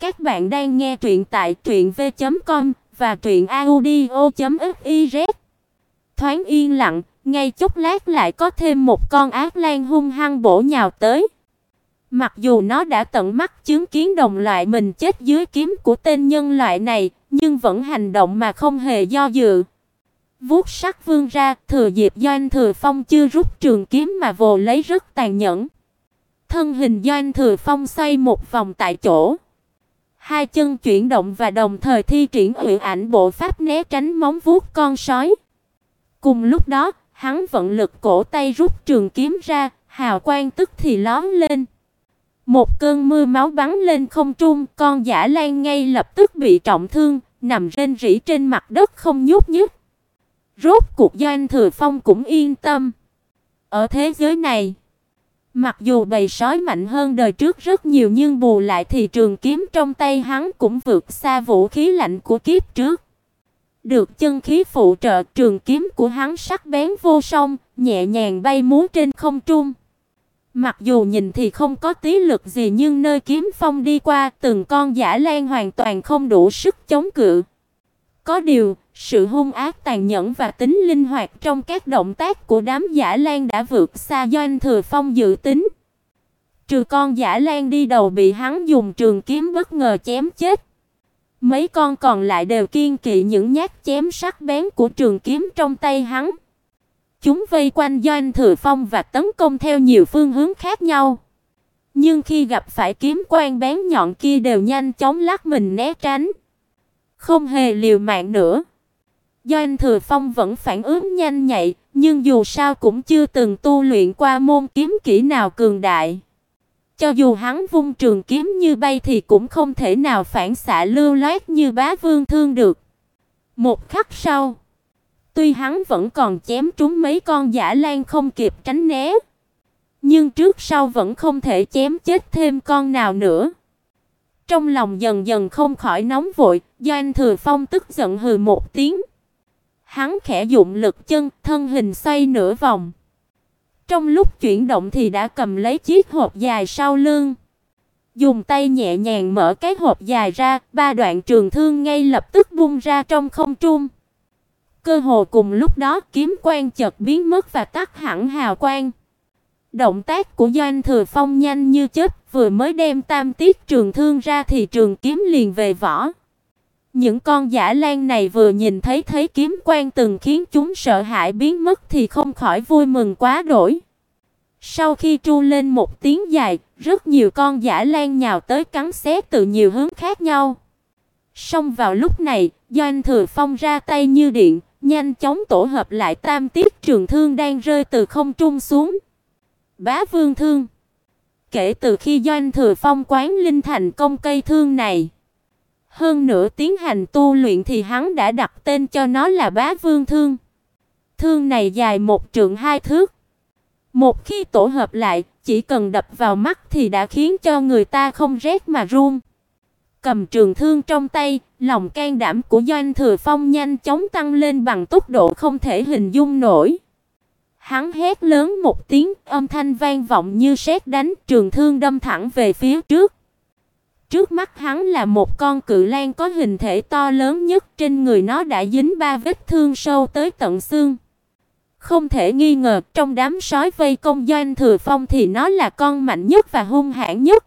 Các bạn đang nghe truyện tại truyệnv.com và truyệnaudio.fiz. Thoáng yên lặng, ngay chốc lát lại có thêm một con ác lang hung hăng bổ nhào tới. Mặc dù nó đã tận mắt chứng kiến đồng loại mình chết dưới kiếm của tên nhân loại này, nhưng vẫn hành động mà không hề do dự. Vuốt sắc vương ra, thừa dịp Doanh Thừa Phong chưa rút trường kiếm mà vồ lấy rất tàn nhẫn. Thân hình Doanh Thừa Phong xoay một vòng tại chỗ. Hai chân chuyển động và đồng thời thi triển hủy ảnh bộ pháp né tránh móng vuốt con sói. Cùng lúc đó, hắn vận lực cổ tay rút trường kiếm ra, hào quang tức thì lóe lên. Một cơn mưa máu bắn lên không trung, con giả lan ngay lập tức bị trọng thương, nằm rên rỉ trên mặt đất không nhúc nhích. Rốt cuộc Doanh Thừa Phong cũng yên tâm. Ở thế giới này, mặc dù bầy sói mạnh hơn đời trước rất nhiều nhưng bù lại thì trường kiếm trong tay hắn cũng vượt xa vũ khí lạnh của kiếp trước. Được chân khí phụ trợ, trường kiếm của hắn sắc bén vô song, nhẹ nhàng bay múa trên không trung. Mặc dù nhìn thì không có tí lực gì nhưng nơi kiếm phong đi qua, từng con giả lan hoàn toàn không đủ sức chống cự. Có điều, sự hung ác tàn nhẫn và tính linh hoạt trong các động tác của đám giả lan đã vượt xa Doanh Thừa Phong dự tính. Trừ con giả lan đi đầu bị hắn dùng trường kiếm bất ngờ chém chết. Mấy con còn lại đều kiên kỵ những nhát chém sắc bén của trường kiếm trong tay hắn. Chúng vây quanh Doanh Thừa Phong và tấn công theo nhiều phương hướng khác nhau. Nhưng khi gặp phải kiếm quang bén nhọn kia đều nhanh chóng lắc mình né tránh, không hề liều mạng nữa. Doanh Thừa Phong vẫn phản ứng nhanh nhạy, nhưng dù sao cũng chưa từng tu luyện qua môn kiếm kỹ nào cường đại. Cho dù hắn vung trường kiếm như bay thì cũng không thể nào phản xạ lưu loát như Bá Vương Thương được. Một khắc sau, tuy hắn vẫn còn chém trúng mấy con giả lan không kịp tránh né, nhưng trước sau vẫn không thể chém chết thêm con nào nữa. Trong lòng dần dần không khỏi nóng vội, do anh Thừa Phong tức giận hừ một tiếng. Hắn khẽ dụng lực chân, thân hình xoay nửa vòng. Trong lúc chuyển động thì đã cầm lấy chiếc hộp dài sau lưng. Dùng tay nhẹ nhàng mở cái hộp dài ra, ba đoạn trường thương ngay lập tức bung ra trong không trung. Cơ hồ cùng lúc đó, kiếm quang chợt biến mất và tắt hẳn hào quang. Động tác của Doanh Thừa Phong nhanh như chớp, vừa mới đem tam tiết trường thương ra thì trường kiếm liền về vỏ. Những con giả lan này vừa nhìn thấy thấy kiếm quang từng khiến chúng sợ hãi biến mất thì không khỏi vui mừng quá đổi. Sau khi tru lên một tiếng dài, rất nhiều con giả lan nhào tới cắn xé từ nhiều hướng khác nhau. Song vào lúc này, Doanh Thừa Phong ra tay như điện, nhanh chóng tổ hợp lại tam tiết trường thương đang rơi từ không trung xuống. Bá Vương Thương. Kể từ khi Doanh Thừa Phong quán linh thành công cây thương này, hơn nữa tiến hành tu luyện thì hắn đã đặt tên cho nó là Bá Vương Thương. Thương này dài một trượng hai thước. Một khi tổ hợp lại, chỉ cần đập vào mắt thì đã khiến cho người ta không rét mà run. Cầm trường thương trong tay, lòng can đảm của Doanh Thừa Phong nhanh chóng tăng lên bằng tốc độ không thể hình dung nổi. Hắn hét lớn một tiếng, âm thanh vang vọng như sét đánh, trường thương đâm thẳng về phía trước. Trước mắt hắn là một con cự lang có hình thể to lớn nhất, trên người nó đã dính ba vết thương sâu tới tận xương. Không thể nghi ngờ, trong đám sói vây công Doanh Thừa Phong thì nó là con mạnh nhất và hung hãn nhất.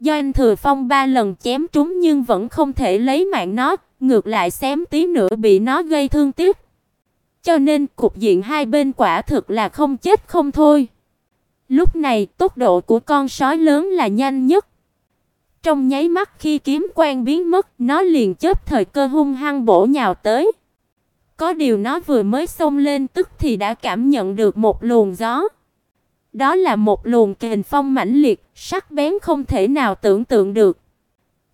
Doanh Thừa Phong ba lần chém trúng nhưng vẫn không thể lấy mạng nó, ngược lại xém tí nữa bị nó gây thương tiếc. Cho nên cục diện hai bên quả thực là không chết không thôi. Lúc này, tốc độ của con sói lớn là nhanh nhất. Trong nháy mắt khi kiếm quang biến mất, nó liền chớp thời cơ hung hăng bổ nhào tới. Có điều nó vừa mới xông lên tức thì đã cảm nhận được một luồng gió. Đó là một luồng kình phong mãnh liệt, sắc bén không thể nào tưởng tượng được.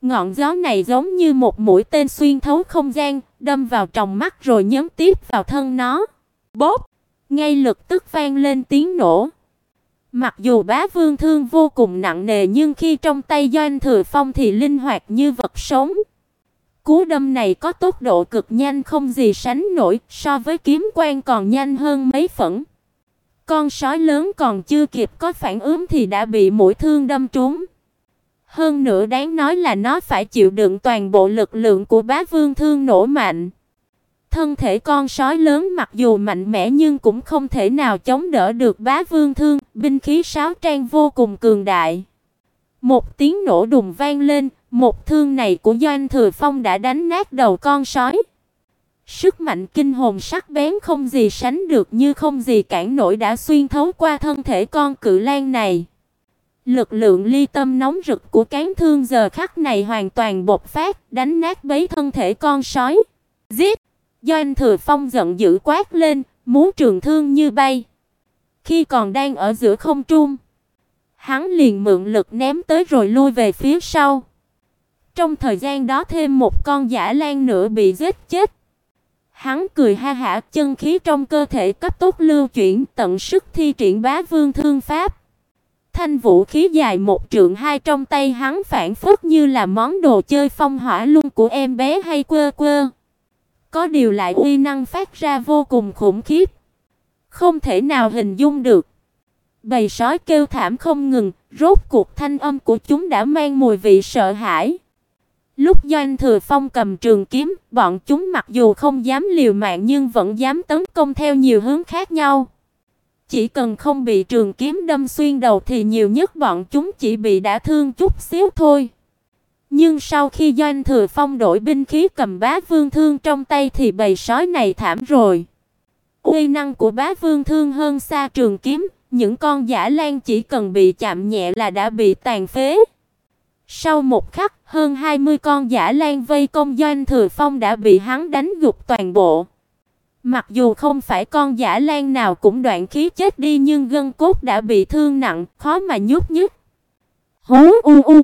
Ngọn gió này giống như một mũi tên xuyên thấu không gian, đâm vào trong mắt rồi nhắm tiếp vào thân nó. Bốp! Ngay lập tức vang lên tiếng nổ. Mặc dù bá vương thương vô cùng nặng nề nhưng khi trong tay Doanh Thừa Phong thì linh hoạt như vật sống. Cú đâm này có tốc độ cực nhanh không gì sánh nổi, so với kiếm quang còn nhanh hơn mấy phần. Con sói lớn còn chưa kịp có phản ứng thì đã bị mũi thương đâm trúng. Hơn nữa đáng nói là nó phải chịu đựng toàn bộ lực lượng của bá vương thương nổ mạnh. Thân thể con sói lớn mặc dù mạnh mẽ nhưng cũng không thể nào chống đỡ được bá vương thương, binh khí sáo trang vô cùng cường đại. Một tiếng nổ đùng vang lên, một thương này của Doanh Thừa Phong đã đánh nát đầu con sói. Sức mạnh kinh hồn sắc bén không gì sánh được như không gì cản nổi đã xuyên thấu qua thân thể con cự lan này. Lực lượng ly tâm nóng rực của cán thương giờ khắc này hoàn toàn bộc phát, đánh nát bấy thân thể con sói. Giết! Doanh Thừa Phong giận dữ quát lên, muốn trường thương như bay. Khi còn đang ở giữa không trung, hắn liền mượn lực ném tới rồi lui về phía sau. Trong thời gian đó thêm một con giả lan nữa bị giết chết. Hắn cười ha hả, chân khí trong cơ thể cấp tốc lưu chuyển, tận sức thi triển bá vương thương pháp. Thanh vũ khí dài một trượng hai trong tay hắn phản phất như là món đồ chơi phong hỏa luôn của em bé hay quơ quơ. Có điều lại uy năng phát ra vô cùng khủng khiếp. Không thể nào hình dung được. Bầy sói kêu thảm không ngừng, rốt cuộc thanh âm của chúng đã mang mùi vị sợ hãi. Lúc Doanh Thừa Phong cầm trường kiếm, bọn chúng mặc dù không dám liều mạng nhưng vẫn dám tấn công theo nhiều hướng khác nhau. Chỉ cần không bị trường kiếm đâm xuyên đầu thì nhiều nhất bọn chúng chỉ bị đả thương chút xíu thôi. Nhưng sau khi Doanh Thừa Phong đổi binh khí cầm bá vương thương trong tay thì bầy sói này thảm rồi. Uy năng của bá vương thương hơn xa trường kiếm, những con giả lan chỉ cần bị chạm nhẹ là đã bị tàn phế. Sau một khắc, hơn 20 con giả lan vây công Doanh Thừa Phong đã bị hắn đánh gục toàn bộ. Mặc dù không phải con giả lan nào cũng đoạn khí chết đi nhưng gân cốt đã bị thương nặng, khó mà nhúc nhích. Hú u u.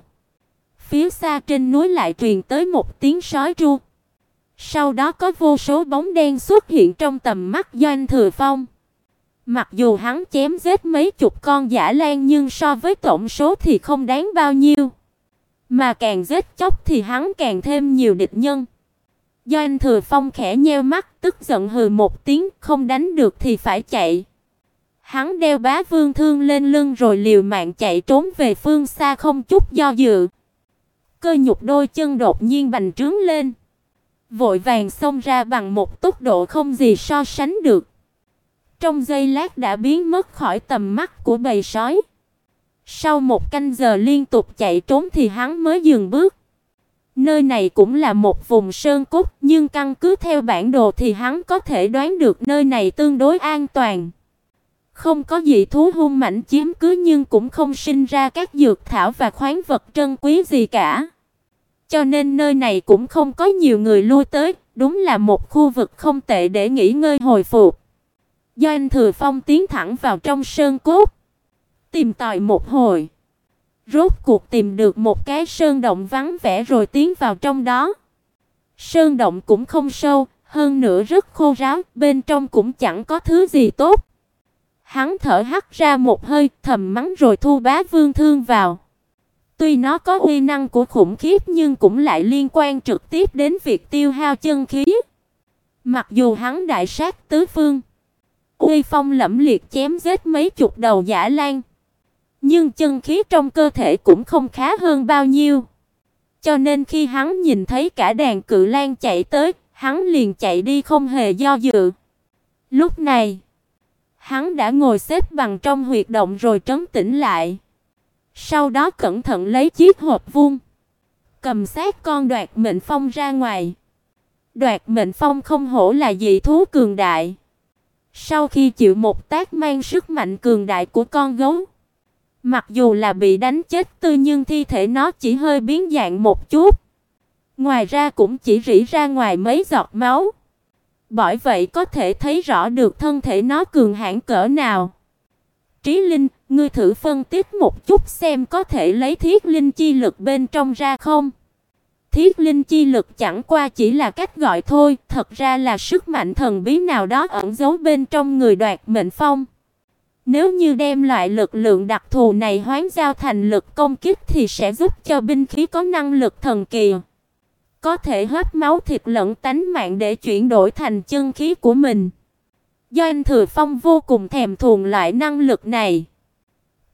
Phía xa trên núi lại truyền tới một tiếng sói tru. Sau đó có vô số bóng đen xuất hiện trong tầm mắt Doanh Thừa Phong. Mặc dù hắn chém giết mấy chục con giả lan nhưng so với tổng số thì không đáng bao nhiêu. Mà càng giết chóc thì hắn càng thêm nhiều địch nhân. Doanh Thừa Phong khẽ nheo mắt, tức giận hừ một tiếng, không đánh được thì phải chạy. Hắn đeo bá vương thương lên lưng rồi liều mạng chạy trốn về phương xa không chút do dự. Cơ nhục đôi chân đột nhiên bành trướng lên, vội vàng xông ra bằng một tốc độ không gì so sánh được. Trong giây lát đã biến mất khỏi tầm mắt của bầy sói. Sau một canh giờ liên tục chạy trốn thì hắn mới dừng bước. Nơi này cũng là một vùng sơn cốt, nhưng căn cứ theo bản đồ thì hắn có thể đoán được nơi này tương đối an toàn. Không có gì thú hung mãnh chiếm cứ nhưng cũng không sinh ra các dược thảo và khoáng vật trân quý gì cả. Cho nên nơi này cũng không có nhiều người lui tới, đúng là một khu vực không tệ để nghỉ ngơi hồi phục. Do anh Thừa Phong tiến thẳng vào trong sơn cốt, tìm tòi một hồi, rốt cuộc tìm được một cái sơn động vắng vẻ rồi tiến vào trong đó. Sơn động cũng không sâu, hơn nữa rất khô ráo, bên trong cũng chẳng có thứ gì tốt. Hắn thở hắt ra một hơi, thầm mắng rồi thu bá vương thương vào. Tuy nó có uy năng của khủng khiếp nhưng cũng lại liên quan trực tiếp đến việc tiêu hao chân khí. Mặc dù hắn đại sát tứ phương, uy phong lẫm liệt chém giết mấy chục đầu giả lan, nhưng chân khí trong cơ thể cũng không khá hơn bao nhiêu. Cho nên khi hắn nhìn thấy cả đàn cự lang chạy tới, hắn liền chạy đi không hề do dự. Lúc này, hắn đã ngồi xếp bằng trong huyệt động rồi trấn tĩnh lại. Sau đó cẩn thận lấy chiếc hộp vuông, cầm sát con đoạt mệnh phong ra ngoài. Đoạt mệnh phong không hổ là dị thú cường đại. Sau khi chịu một tác mang sức mạnh cường đại của con gấu, mặc dù là bị đánh chết tư nhưng thi thể nó chỉ hơi biến dạng một chút. Ngoài ra cũng chỉ rỉ ra ngoài mấy giọt máu. Bởi vậy có thể thấy rõ được thân thể nó cường hãn cỡ nào. Trí Linh, ngươi thử phân tích một chút xem có thể lấy thiết linh chi lực bên trong ra không? Thiết linh chi lực chẳng qua chỉ là cách gọi thôi, thật ra là sức mạnh thần bí nào đó ẩn giấu bên trong người đoạt mệnh phong. Nếu như đem loại lực lượng đặc thù này hoán giao thành lực công kích thì sẽ giúp cho binh khí có năng lực thần kỳ. Có thể hấp máu thịt lẫn tánh mạng để chuyển đổi thành chân khí của mình. Do anh Thừa Phong vô cùng thèm thuồng loại năng lực này.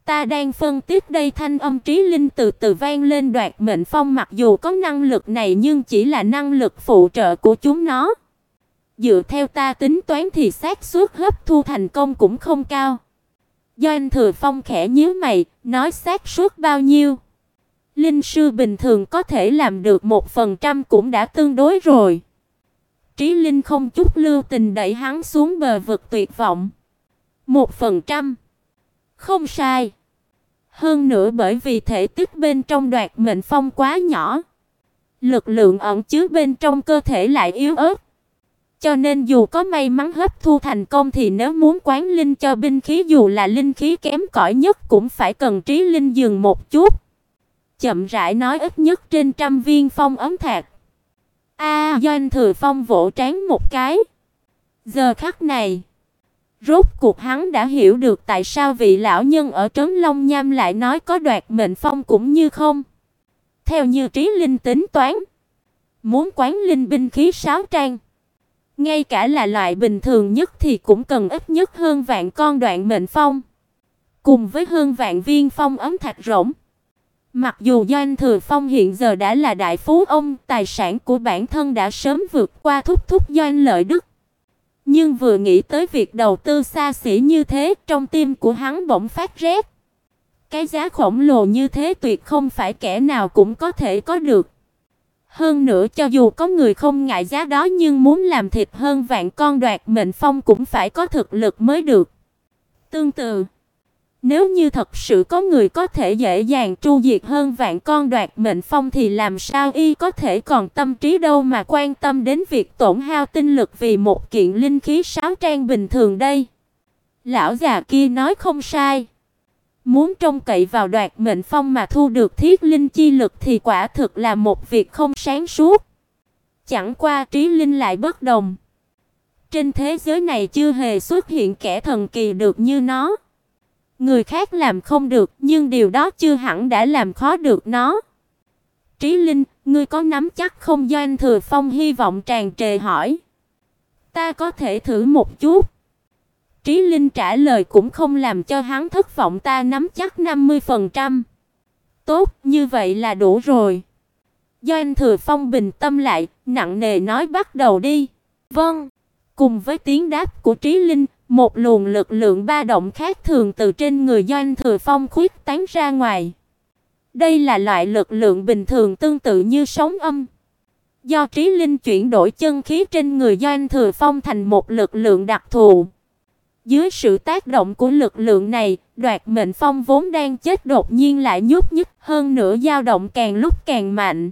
Ta đang phân tích đây thanh âm trí linh từ từ vang lên đoạt mệnh phong mặc dù có năng lực này nhưng chỉ là năng lực phụ trợ của chúng nó. Dựa theo ta tính toán thì xác suất hấp thu thành công cũng không cao. Doanh Thừa Phong khẽ nhíu mày, nói xác suất bao nhiêu? Linh sư bình thường có thể làm được một phần trăm cũng đã tương đối rồi. Trí Linh không chút lưu tình đẩy hắn xuống bờ vực tuyệt vọng. một phần trăm không sai. Hơn nữa bởi vì thể tích bên trong đoạt mệnh phong quá nhỏ, lực lượng ẩn chứa bên trong cơ thể lại yếu ớt. Cho nên dù có may mắn hấp thu thành công thì nếu muốn quán linh cho binh khí dù là linh khí kém cỏi nhất cũng phải cần trí linh dừng một chút. Chậm rãi nói ít nhất trên trăm viên phong ấm thạch. A, à, Doanh Thừa Phong vỗ trán một cái. Giờ khắc này, rốt cuộc hắn đã hiểu được tại sao vị lão nhân ở trấn Long Nham lại nói có đoạt mệnh phong cũng như không. Theo như trí linh tính toán, muốn quán linh binh khí sáu trang ngay cả là loại bình thường nhất thì cũng cần ít nhất hơn vạn con đoạn mệnh phong, cùng với hơn vạn viên phong ấm thạch rỗng. Mặc dù Doanh Thừa Phong hiện giờ đã là đại phú ông, tài sản của bản thân đã sớm vượt qua thúc thúc Doanh Lợi Đức, nhưng vừa nghĩ tới việc đầu tư xa xỉ như thế, trong tim của hắn bỗng phát rét. Cái giá khổng lồ như thế tuyệt không phải kẻ nào cũng có thể có được. Hơn nữa cho dù có người không ngại giá đó nhưng muốn làm thịt hơn vạn con đoạt mệnh phong cũng phải có thực lực mới được. Tương tự, nếu như thật sự có người có thể dễ dàng tru diệt hơn vạn con đoạt mệnh phong thì làm sao y có thể còn tâm trí đâu mà quan tâm đến việc tổn hao tinh lực vì một kiện linh khí sáu trang bình thường đây. Lão già kia nói không sai. Muốn trông cậy vào đoạt mệnh phong mà thu được thiết linh chi lực thì quả thực là một việc không sáng suốt. Chẳng qua trí linh lại bất đồng. Trên thế giới này chưa hề xuất hiện kẻ thần kỳ được như nó. Người khác làm không được, nhưng điều đó chưa hẳn đã làm khó được nó. Trí Linh, ngươi có nắm chắc không Doanh Thừa Phong hy vọng tràn trề hỏi. Ta có thể thử một chút. Trí Linh trả lời cũng không làm cho hắn thất vọng ta nắm chắc 50%. Tốt, như vậy là đủ rồi. Doanh Thừa Phong bình tâm lại, nặng nề nói bắt đầu đi. Vâng. Cùng với tiếng đáp của Trí Linh, một luồng lực lượng ba động khác thường từ trên người Doanh Thừa Phong khuyết tán ra ngoài. Đây là loại lực lượng bình thường tương tự như sóng âm. Do Trí Linh chuyển đổi chân khí trên người Doanh Thừa Phong thành một lực lượng đặc thù. Dưới sự tác động của lực lượng này, Đoạt Mệnh Phong vốn đang chết đột nhiên lại nhúc nhích, hơn nữa dao động càng lúc càng mạnh.